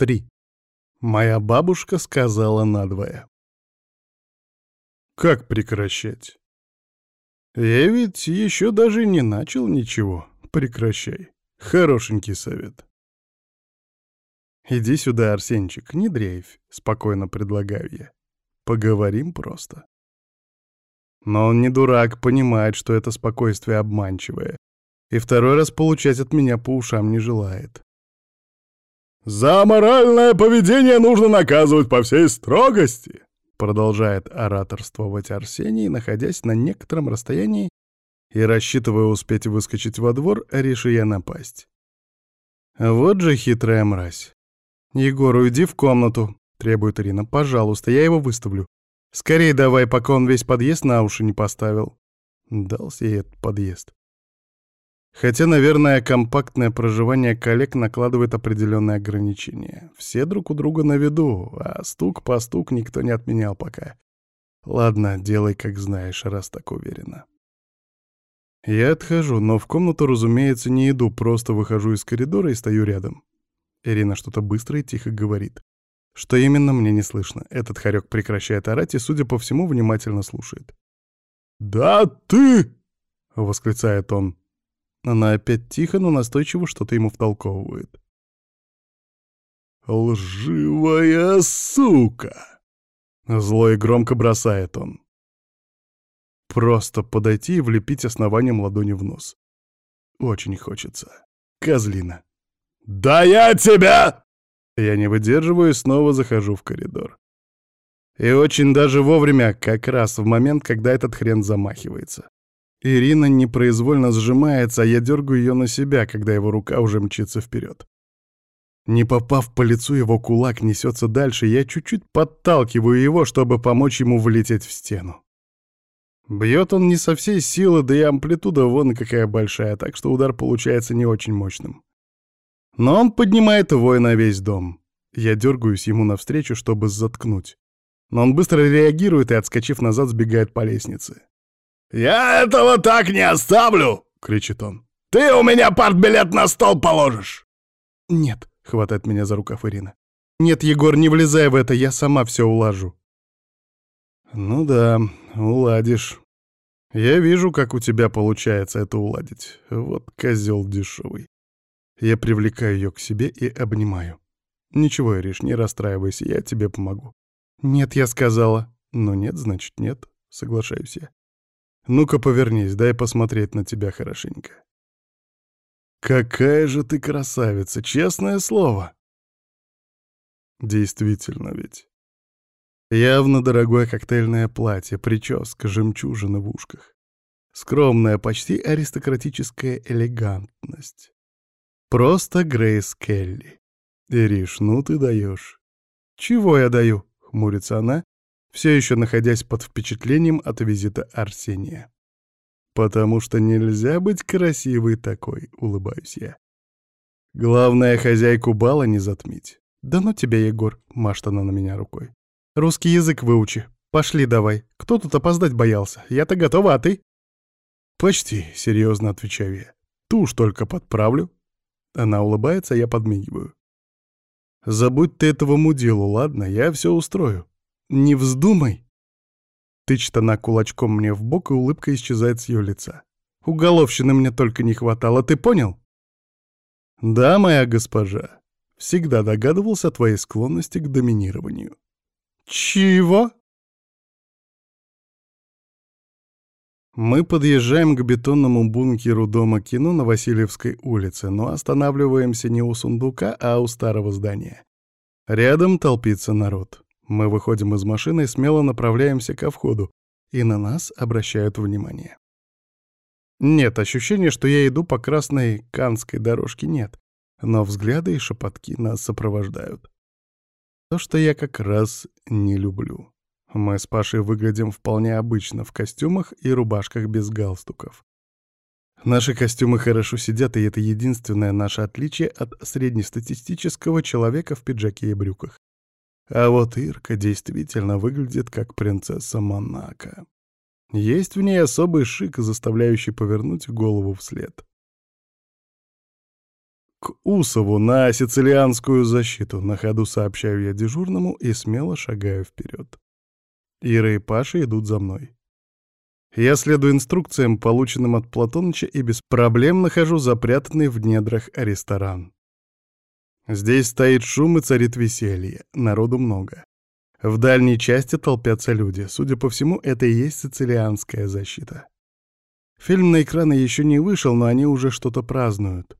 Три. Моя бабушка сказала надвое. Как прекращать? Я ведь еще даже не начал ничего. Прекращай. Хорошенький совет. Иди сюда, Арсенчик, не дрейфь, спокойно предлагаю я. Поговорим просто. Но он не дурак, понимает, что это спокойствие обманчивое, и второй раз получать от меня по ушам не желает. «За моральное поведение нужно наказывать по всей строгости!» Продолжает ораторствовать Арсений, находясь на некотором расстоянии и рассчитывая успеть выскочить во двор, решая напасть. Вот же хитрая мразь. «Егор, уйди в комнату», — требует Ирина. «Пожалуйста, я его выставлю. Скорее давай, пока он весь подъезд на уши не поставил». Дался ей этот подъезд. Хотя, наверное, компактное проживание коллег накладывает определенные ограничения. Все друг у друга на виду, а стук по стук никто не отменял пока. Ладно, делай как знаешь, раз так уверена. Я отхожу, но в комнату, разумеется, не иду, просто выхожу из коридора и стою рядом. Ирина что-то быстро и тихо говорит. Что именно, мне не слышно. Этот хорек прекращает орать и, судя по всему, внимательно слушает. «Да ты!» — восклицает он. Она опять тихо, но настойчиво что-то ему втолковывает. «Лживая сука!» Зло и громко бросает он. Просто подойти и влепить основанием ладони в нос. Очень хочется. Козлина. «Да я тебя!» Я не выдерживаю и снова захожу в коридор. И очень даже вовремя, как раз в момент, когда этот хрен замахивается. Ирина непроизвольно сжимается, а я дергаю ее на себя, когда его рука уже мчится вперед. Не попав по лицу, его кулак несется дальше, я чуть-чуть подталкиваю его, чтобы помочь ему влететь в стену. Бьет он не со всей силы, да и амплитуда вон какая большая, так что удар получается не очень мощным. Но он поднимает вой на весь дом. Я дергаюсь ему навстречу, чтобы заткнуть. Но он быстро реагирует и, отскочив назад, сбегает по лестнице. «Я этого так не оставлю!» — кричит он. «Ты у меня партбилет на стол положишь!» «Нет», — хватает меня за рукав Ирина. «Нет, Егор, не влезай в это, я сама все улажу». «Ну да, уладишь. Я вижу, как у тебя получается это уладить. Вот козел дешевый. Я привлекаю ее к себе и обнимаю. Ничего, Ириш, не расстраивайся, я тебе помогу. Нет, я сказала. Ну нет, значит нет, соглашаюсь я. Ну-ка повернись, дай посмотреть на тебя хорошенько. Какая же ты красавица, честное слово. Действительно ведь. Явно дорогое коктейльное платье, прическа, жемчужина в ушках. Скромная, почти аристократическая элегантность. Просто Грейс Келли. Ириш, ну ты даешь. Чего я даю? Хмурится она, все еще находясь под впечатлением от визита Арсения. «Потому что нельзя быть красивой такой», — улыбаюсь я. «Главное, хозяйку бала не затмить». «Да ну тебя, Егор», — машет она на меня рукой. «Русский язык выучи. Пошли давай. Кто тут опоздать боялся? Я-то готова, а ты?» «Почти», — серьезно отвечаю я. «Тушь только подправлю». Она улыбается, а я подмигиваю. «Забудь ты этого мудилу, ладно? Я все устрою. «Не вздумай!» Тычет она кулачком мне в бок, и улыбка исчезает с ее лица. «Уголовщины мне только не хватало, ты понял?» «Да, моя госпожа. Всегда догадывался о твоей склонности к доминированию». «Чего?» Мы подъезжаем к бетонному бункеру Дома кино на Васильевской улице, но останавливаемся не у сундука, а у старого здания. Рядом толпится народ. Мы выходим из машины и смело направляемся ко входу, и на нас обращают внимание. Нет, ощущения, что я иду по красной канской дорожке, нет, но взгляды и шепотки нас сопровождают. То, что я как раз не люблю. Мы с Пашей выглядим вполне обычно в костюмах и рубашках без галстуков. Наши костюмы хорошо сидят, и это единственное наше отличие от среднестатистического человека в пиджаке и брюках. А вот Ирка действительно выглядит как принцесса Монако. Есть в ней особый шик, заставляющий повернуть голову вслед. к Усову на сицилианскую защиту. На ходу сообщаю я дежурному и смело шагаю вперед. Ира и Паша идут за мной. Я следую инструкциям, полученным от Платоныча, и без проблем нахожу запрятанный в недрах ресторан. Здесь стоит шум и царит веселье, народу много. В дальней части толпятся люди. Судя по всему, это и есть сицилианская защита. Фильм на экраны еще не вышел, но они уже что-то празднуют.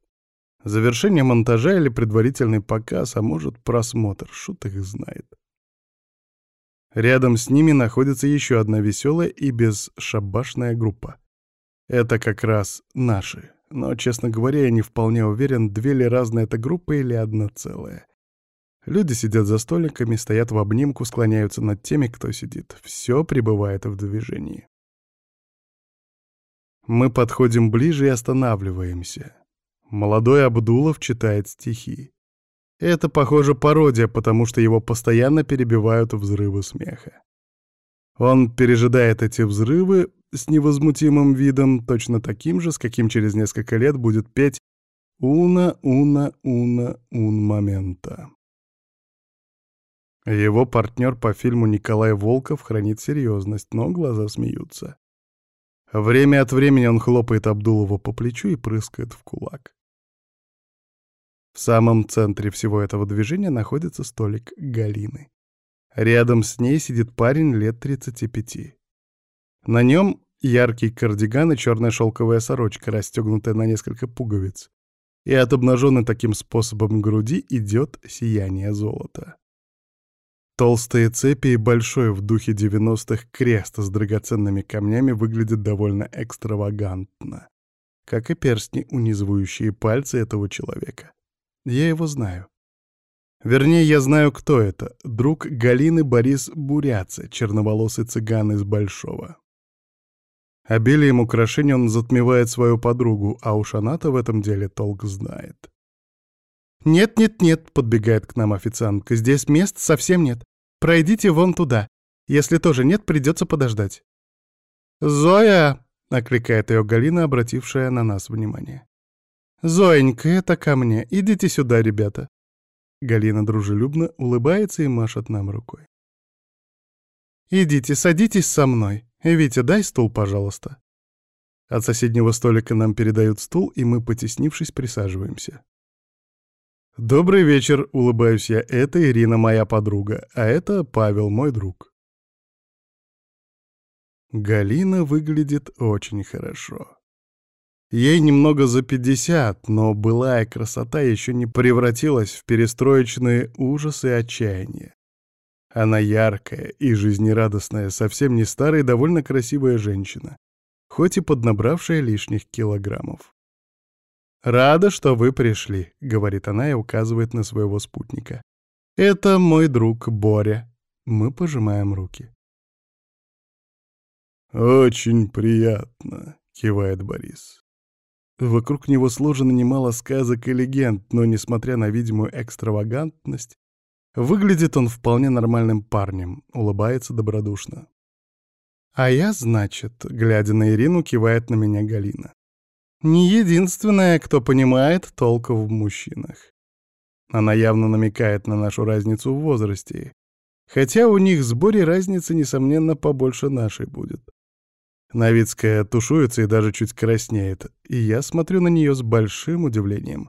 Завершение монтажа или предварительный показ, а может просмотр, шут их знает. Рядом с ними находится еще одна веселая и бесшабашная группа. Это как раз наши. Но, честно говоря, я не вполне уверен, две ли разные это группы или одна целая. Люди сидят за столиками, стоят в обнимку, склоняются над теми, кто сидит. Все пребывает в движении. Мы подходим ближе и останавливаемся. Молодой Абдулов читает стихи. Это, похоже, пародия, потому что его постоянно перебивают взрывы смеха. Он пережидает эти взрывы с невозмутимым видом, точно таким же, с каким через несколько лет будет петь «Уна, уна, уна, ун момента». Его партнер по фильму Николай Волков хранит серьезность, но глаза смеются. Время от времени он хлопает Абдулова по плечу и прыскает в кулак. В самом центре всего этого движения находится столик Галины. Рядом с ней сидит парень лет 35. На нем яркий кардиган и черная шелковая сорочка, расстегнутая на несколько пуговиц. И от обнаженной таким способом груди идет сияние золота. Толстые цепи и большой в духе 90-х крест с драгоценными камнями выглядят довольно экстравагантно, как и перстни, унизывающие пальцы этого человека. Я его знаю. Вернее, я знаю, кто это. Друг Галины Борис Буряца, черноволосый цыган из Большого. Обилием украшений он затмевает свою подругу, а уж она-то в этом деле толк знает. «Нет-нет-нет», — подбегает к нам официантка, — «здесь мест совсем нет. Пройдите вон туда. Если тоже нет, придется подождать». «Зоя!» — окликает ее Галина, обратившая на нас внимание. «Зоенька, это ко мне. Идите сюда, ребята». Галина дружелюбно улыбается и машет нам рукой. «Идите, садитесь со мной. Витя, дай стул, пожалуйста». От соседнего столика нам передают стул, и мы, потеснившись, присаживаемся. «Добрый вечер», — улыбаюсь я. «Это Ирина, моя подруга, а это Павел, мой друг». Галина выглядит очень хорошо. Ей немного за пятьдесят, но былая красота еще не превратилась в перестроечные ужасы и отчаяние. Она яркая и жизнерадостная, совсем не старая и довольно красивая женщина, хоть и поднабравшая лишних килограммов. «Рада, что вы пришли», — говорит она и указывает на своего спутника. «Это мой друг Боря». Мы пожимаем руки. «Очень приятно», — кивает Борис. Вокруг него сложено немало сказок и легенд, но, несмотря на видимую экстравагантность, выглядит он вполне нормальным парнем, улыбается добродушно. А я, значит, глядя на Ирину, кивает на меня Галина. Не единственная, кто понимает толк в мужчинах. Она явно намекает на нашу разницу в возрасте, хотя у них с Борей разница, несомненно, побольше нашей будет. Новицкая тушуется и даже чуть краснеет, и я смотрю на нее с большим удивлением.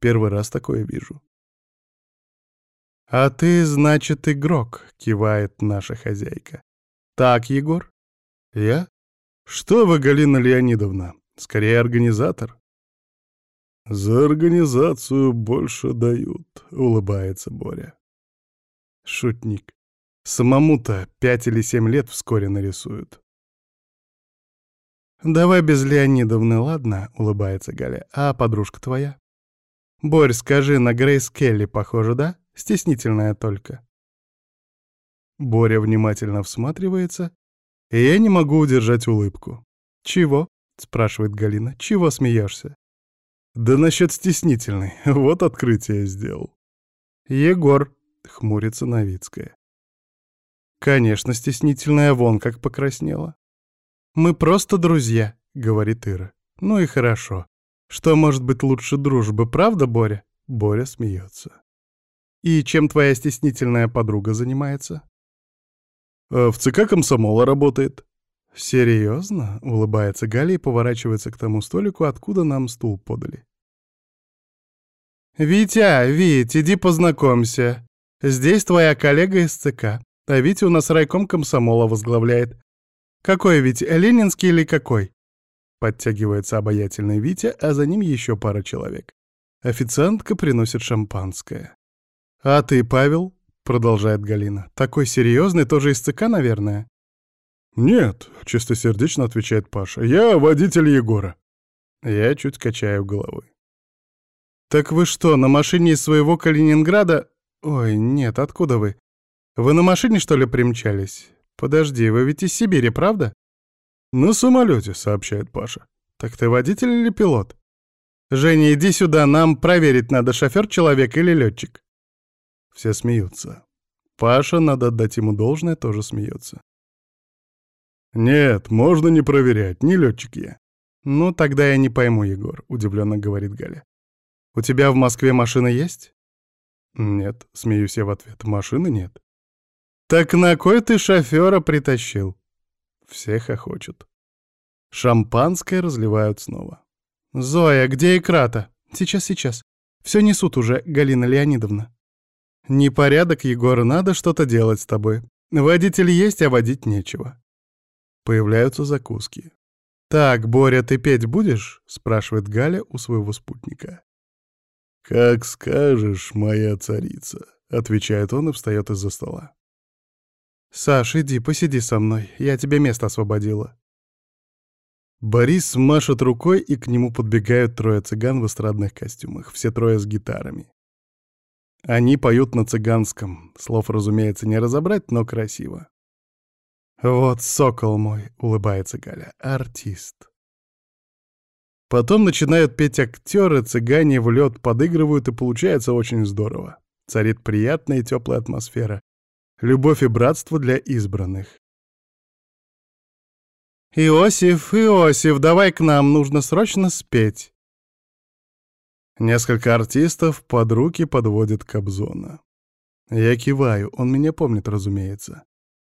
Первый раз такое вижу. «А ты, значит, игрок», — кивает наша хозяйка. «Так, Егор?» «Я? Что вы, Галина Леонидовна? Скорее, организатор». «За организацию больше дают», — улыбается Боря. Шутник. Самому-то пять или семь лет вскоре нарисуют. «Давай без Леонидовны, ладно?» — улыбается Галя. «А подружка твоя?» «Борь, скажи, на Грейс Келли похоже, да? Стеснительная только». Боря внимательно всматривается, и я не могу удержать улыбку. «Чего?» — спрашивает Галина. «Чего смеешься?» «Да насчет стеснительной. Вот открытие сделал». «Егор», — хмурится Новицкая. «Конечно, стеснительная, вон как покраснела. «Мы просто друзья», — говорит Ира. «Ну и хорошо. Что может быть лучше дружбы, правда, Боря? Боря смеется. И чем твоя стеснительная подруга занимается? «Э, в ЦК комсомола работает. Серьезно? Улыбается Галя и поворачивается к тому столику, откуда нам стул подали. «Витя, Вить, иди познакомься. Здесь твоя коллега из ЦК. А Витя у нас райком комсомола возглавляет. Какой Витя, ленинский или какой?» Подтягивается обаятельный Витя, а за ним еще пара человек. Официантка приносит шампанское. «А ты, Павел?» — продолжает Галина. «Такой серьезный, тоже из ЦК, наверное?» «Нет», — чистосердечно отвечает Паша. «Я водитель Егора». Я чуть качаю головой. «Так вы что, на машине из своего Калининграда...» «Ой, нет, откуда вы? Вы на машине, что ли, примчались? Подожди, вы ведь из Сибири, правда?» «На самолете», — сообщает Паша. «Так ты водитель или пилот?» «Женя, иди сюда, нам проверить надо, шофер человек или летчик. Все смеются. Паша, надо отдать ему должное, тоже смеется. «Нет, можно не проверять, не летчик я». «Ну, тогда я не пойму, Егор», — удивленно говорит Галя. «У тебя в Москве машина есть?» «Нет», — смеюсь я в ответ, — «машины нет». «Так на кой ты шофера притащил?» Все хохочут. Шампанское разливают снова. «Зоя, где икра-то?» «Сейчас, сейчас. Все несут уже, Галина Леонидовна». «Непорядок, Егор, надо что-то делать с тобой. Водитель есть, а водить нечего». Появляются закуски. «Так, Боря, ты петь будешь?» — спрашивает Галя у своего спутника. «Как скажешь, моя царица», — отвечает он и встает из-за стола. «Саш, иди, посиди со мной, я тебе место освободила». Борис машет рукой, и к нему подбегают трое цыган в эстрадных костюмах, все трое с гитарами. Они поют на цыганском, слов, разумеется, не разобрать, но красиво. «Вот сокол мой», — улыбается Галя, — «артист». Потом начинают петь актеры, цыгане в лед подыгрывают, и получается очень здорово. Царит приятная и теплая атмосфера. Любовь и братство для избранных. «Иосиф, Иосиф, давай к нам, нужно срочно спеть». Несколько артистов под руки подводят Кобзона. Я киваю, он меня помнит, разумеется.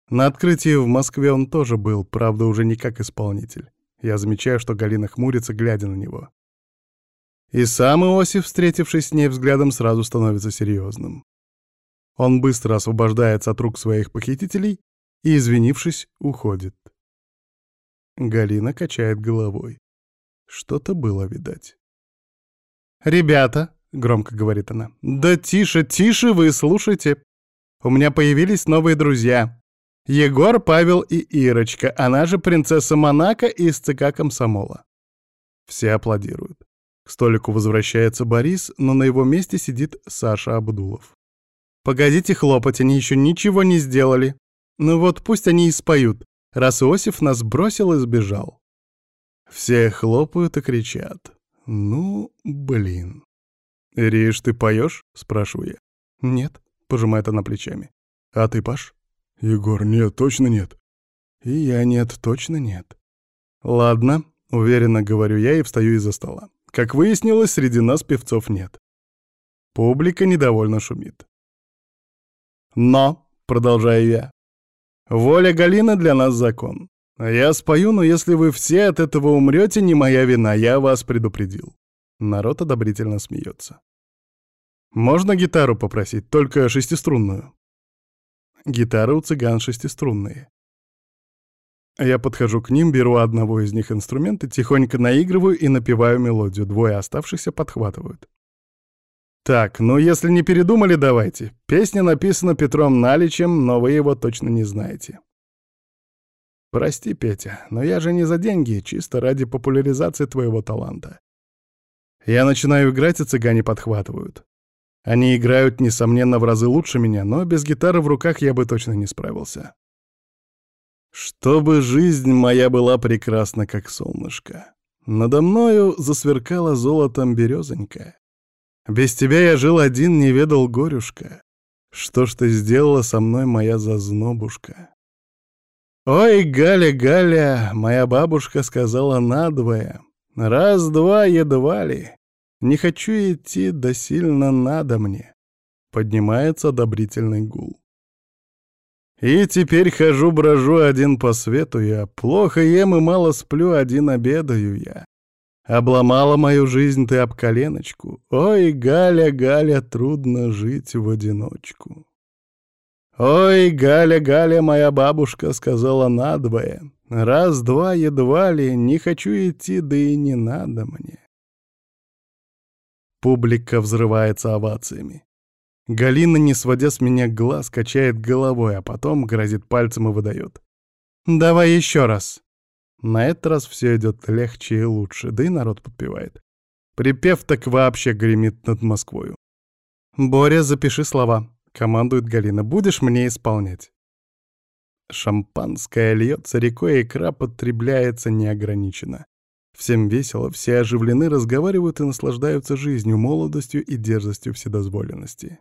На открытии в Москве он тоже был, правда, уже не как исполнитель. Я замечаю, что Галина хмурится, глядя на него. И сам Иосиф, встретившись с ней взглядом, сразу становится серьезным. Он быстро освобождается от рук своих похитителей и, извинившись, уходит. Галина качает головой. Что-то было, видать. «Ребята», — громко говорит она, — «да тише, тише вы слушайте. У меня появились новые друзья. Егор, Павел и Ирочка, она же принцесса Монако из ЦК комсомола. Все аплодируют. К столику возвращается Борис, но на его месте сидит Саша Абдулов. «Погодите хлопать, они еще ничего не сделали. Ну вот пусть они и споют, раз Иосиф нас бросил и сбежал». Все хлопают и кричат. «Ну, блин». «Риш, ты поешь?» — спрашиваю я. «Нет», — пожимает она плечами. «А ты, Паш?» «Егор, нет, точно нет». «И я нет, точно нет». «Ладно», — уверенно говорю я и встаю из-за стола. Как выяснилось, среди нас певцов нет. Публика недовольно шумит. «Но», — продолжаю я, — «воля Галины для нас закон. Я спою, но если вы все от этого умрете, не моя вина, я вас предупредил». Народ одобрительно смеется. «Можно гитару попросить, только шестиструнную?» Гитары у цыган шестиструнные. Я подхожу к ним, беру одного из них инструмента, тихонько наигрываю и напеваю мелодию. Двое оставшихся подхватывают. Так, ну если не передумали, давайте. Песня написана Петром Наличем, но вы его точно не знаете. Прости, Петя, но я же не за деньги, чисто ради популяризации твоего таланта. Я начинаю играть, и цыгане подхватывают. Они играют, несомненно, в разы лучше меня, но без гитары в руках я бы точно не справился. Чтобы жизнь моя была прекрасна, как солнышко. Надо мною засверкала золотом березонька. Без тебя я жил один, не ведал горюшка. Что ж ты сделала со мной, моя зазнобушка? Ой, Галя, Галя, моя бабушка сказала надвое. Раз-два едва ли. Не хочу идти, да сильно надо мне. Поднимается одобрительный гул. И теперь хожу-брожу один по свету я, плохо ем и мало сплю, один обедаю я. Обломала мою жизнь ты об коленочку. Ой, Галя, Галя, трудно жить в одиночку. Ой, Галя, Галя, моя бабушка сказала надвое. Раз-два едва ли, не хочу идти, да и не надо мне. Публика взрывается овациями. Галина, не сводя с меня глаз, качает головой, а потом грозит пальцем и выдает. «Давай еще раз!» На этот раз все идет легче и лучше, да и народ подпевает. Припев так вообще гремит над Москвою. «Боря, запиши слова», — командует Галина. «Будешь мне исполнять». Шампанское льется рекой, икра потребляется неограниченно. Всем весело, все оживлены, разговаривают и наслаждаются жизнью, молодостью и дерзостью вседозволенности.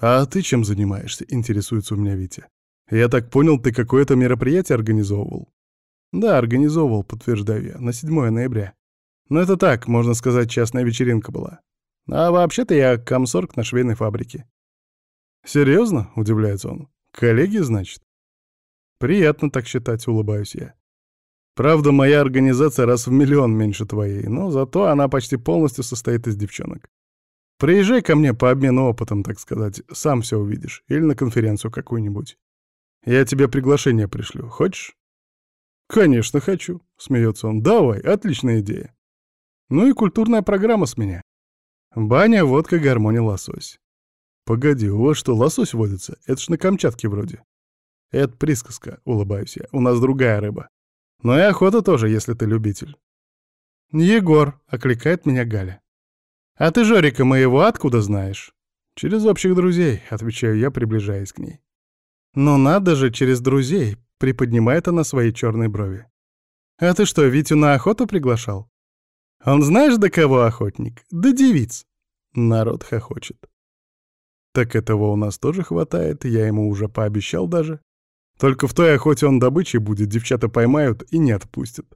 «А ты чем занимаешься?» — интересуется у меня Витя. «Я так понял, ты какое-то мероприятие организовывал?» «Да, организовывал, подтверждаю я, на 7 ноября. Но это так, можно сказать, частная вечеринка была. А вообще-то я комсорг на швейной фабрике». «Серьезно?» — удивляется он. «Коллеги, значит?» «Приятно так считать», — улыбаюсь я. «Правда, моя организация раз в миллион меньше твоей, но зато она почти полностью состоит из девчонок. Приезжай ко мне по обмену опытом, так сказать, сам все увидишь. Или на конференцию какую-нибудь. Я тебе приглашение пришлю. Хочешь?» «Конечно хочу», — смеется он. «Давай, отличная идея». Ну и культурная программа с меня. Баня, водка, гармония, лосось. Погоди, у вас что, лосось водится? Это ж на Камчатке вроде. Это присказка, улыбаюсь я. У нас другая рыба. Но и охота тоже, если ты любитель. Егор, окликает меня Галя. А ты Жорика моего откуда знаешь? Через общих друзей, отвечаю я, приближаясь к ней. Но надо же, через друзей, Приподнимает она свои черные брови. «А ты что, Витю на охоту приглашал?» «Он знаешь, до кого охотник? До девиц!» Народ хохочет. «Так этого у нас тоже хватает, я ему уже пообещал даже. Только в той охоте он добычей будет, девчата поймают и не отпустят».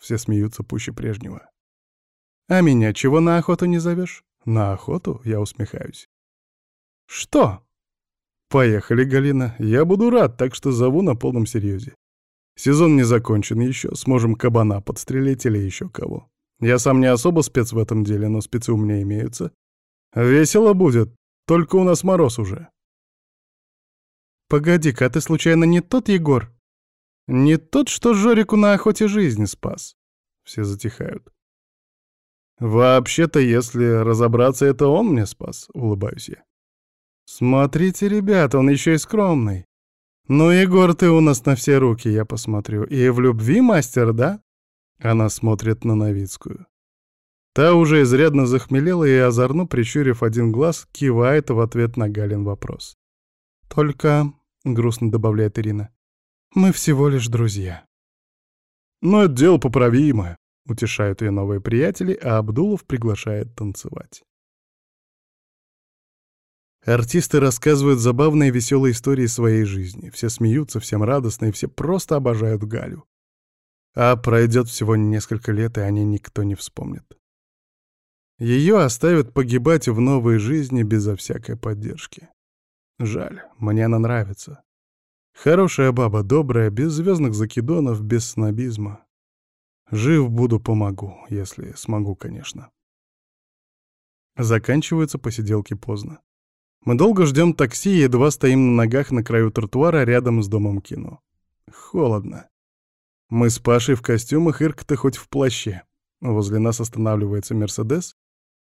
Все смеются пуще прежнего. «А меня чего на охоту не зовешь?» «На охоту?» — я усмехаюсь. «Что?» «Поехали, Галина. Я буду рад, так что зову на полном серьезе. Сезон не закончен еще, сможем кабана подстрелить или еще кого. Я сам не особо спец в этом деле, но спецы у меня имеются. Весело будет, только у нас мороз уже». «Погоди-ка, а ты случайно не тот Егор? Не тот, что Жорику на охоте жизнь спас?» Все затихают. «Вообще-то, если разобраться, это он мне спас», — улыбаюсь я. «Смотрите, ребята, он еще и скромный. Ну, Егор, ты у нас на все руки, я посмотрю. И в любви мастер, да?» Она смотрит на Новицкую. Та уже изрядно захмелела и, озорно прищурив один глаз, кивает в ответ на Галин вопрос. «Только», — грустно добавляет Ирина, — «мы всего лишь друзья». «Но это дело поправимое», — утешают ее новые приятели, а Абдулов приглашает танцевать. Артисты рассказывают забавные и веселые истории своей жизни. Все смеются, всем радостно, и все просто обожают Галю. А пройдет всего несколько лет, и о ней никто не вспомнит. Ее оставят погибать в новой жизни безо всякой поддержки. Жаль, мне она нравится. Хорошая баба, добрая, без звездных закидонов, без снобизма. Жив буду, помогу, если смогу, конечно. Заканчиваются посиделки поздно. Мы долго ждем такси и едва стоим на ногах на краю тротуара рядом с домом кино. Холодно. Мы с Пашей в костюмах, Ирка-то хоть в плаще. Возле нас останавливается Мерседес,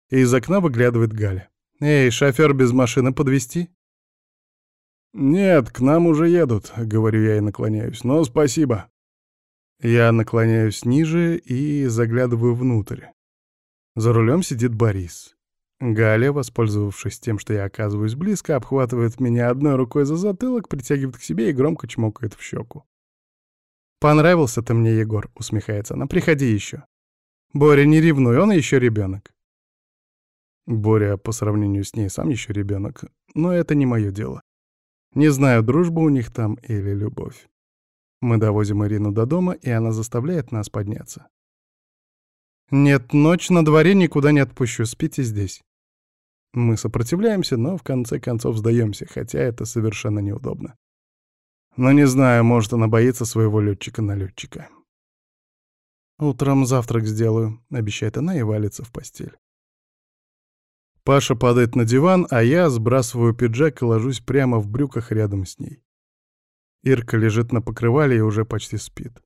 и из окна выглядывает Галя. «Эй, шофер без машины подвести? «Нет, к нам уже едут», — говорю я и наклоняюсь. «Но спасибо». Я наклоняюсь ниже и заглядываю внутрь. За рулем сидит Борис. Галя, воспользовавшись тем, что я оказываюсь близко, обхватывает меня одной рукой за затылок, притягивает к себе и громко чмокает в щеку. «Понравился ты мне, Егор», — усмехается она. «Приходи еще». «Боря, не ревнуй, он еще ребенок». Боря, по сравнению с ней, сам еще ребенок, но это не мое дело. Не знаю, дружба у них там или любовь. Мы довозим Ирину до дома, и она заставляет нас подняться. «Нет, ночь на дворе, никуда не отпущу, спите здесь». Мы сопротивляемся, но в конце концов сдаемся, хотя это совершенно неудобно. Но не знаю, может, она боится своего летчика на летчика. «Утром завтрак сделаю», — обещает она и валится в постель. Паша падает на диван, а я сбрасываю пиджак и ложусь прямо в брюках рядом с ней. Ирка лежит на покрывале и уже почти спит.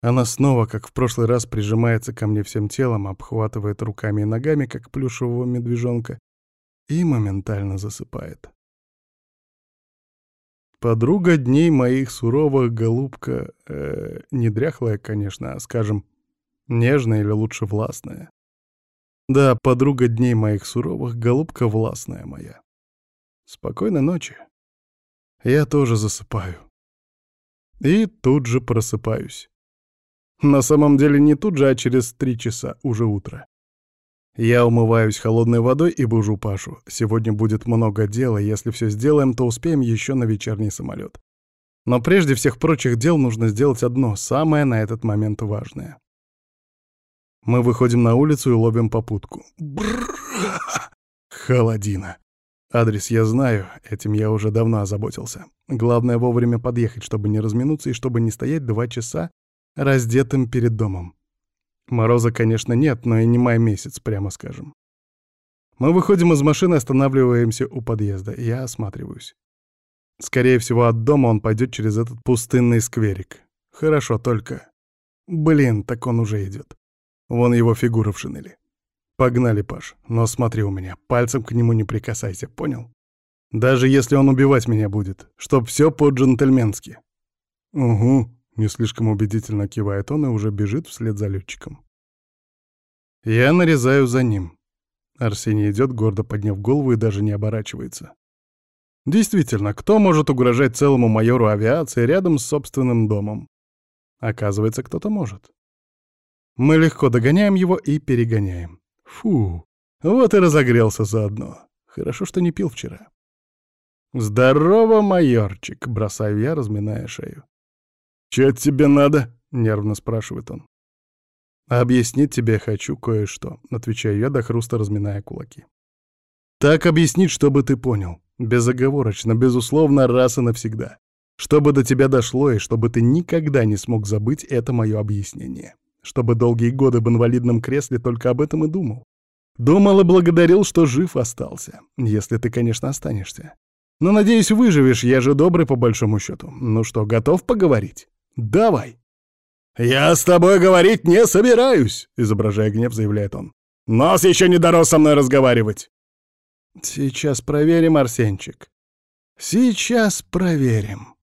Она снова, как в прошлый раз, прижимается ко мне всем телом, обхватывает руками и ногами, как плюшевого медвежонка, и моментально засыпает. Подруга дней моих суровых, голубка, э, не дряхлая, конечно, а, скажем, нежная или лучше властная. Да, подруга дней моих суровых, голубка властная моя. Спокойной ночи. Я тоже засыпаю. И тут же просыпаюсь. На самом деле не тут же, а через три часа, уже утро. Я умываюсь холодной водой и бужу Пашу. Сегодня будет много дела, если все сделаем, то успеем еще на вечерний самолет. Но прежде всех прочих дел нужно сделать одно, самое на этот момент важное. Мы выходим на улицу и ловим попутку. Холодина. Адрес я знаю, этим я уже давно озаботился. Главное вовремя подъехать, чтобы не разминуться и чтобы не стоять два часа раздетым перед домом. Мороза, конечно, нет, но и не май месяц, прямо скажем. Мы выходим из машины, останавливаемся у подъезда. Я осматриваюсь. Скорее всего, от дома он пойдет через этот пустынный скверик. Хорошо, только... Блин, так он уже идет. Вон его фигура в шинели. Погнали, Паш. Но смотри у меня, пальцем к нему не прикасайся, понял? Даже если он убивать меня будет, чтоб все по-джентльменски. Угу. Не слишком убедительно кивает он и уже бежит вслед за летчиком. Я нарезаю за ним. Арсений идет, гордо подняв голову и даже не оборачивается. Действительно, кто может угрожать целому майору авиации рядом с собственным домом? Оказывается, кто-то может. Мы легко догоняем его и перегоняем. Фу, вот и разогрелся заодно. Хорошо, что не пил вчера. «Здорово, майорчик!» — бросаю я, разминая шею. «Чё тебе надо?» — нервно спрашивает он. «Объяснить тебе хочу кое-что», — отвечаю я, до хруста разминая кулаки. «Так объяснить, чтобы ты понял. Безоговорочно, безусловно, раз и навсегда. Чтобы до тебя дошло и чтобы ты никогда не смог забыть это мое объяснение. Чтобы долгие годы в инвалидном кресле только об этом и думал. Думал и благодарил, что жив остался. Если ты, конечно, останешься. Но, надеюсь, выживешь, я же добрый по большому счету. Ну что, готов поговорить?» Давай!» «Я с тобой говорить не собираюсь!» — изображая гнев, заявляет он. «Нос еще не дорос со мной разговаривать!» «Сейчас проверим, Арсенчик. Сейчас проверим».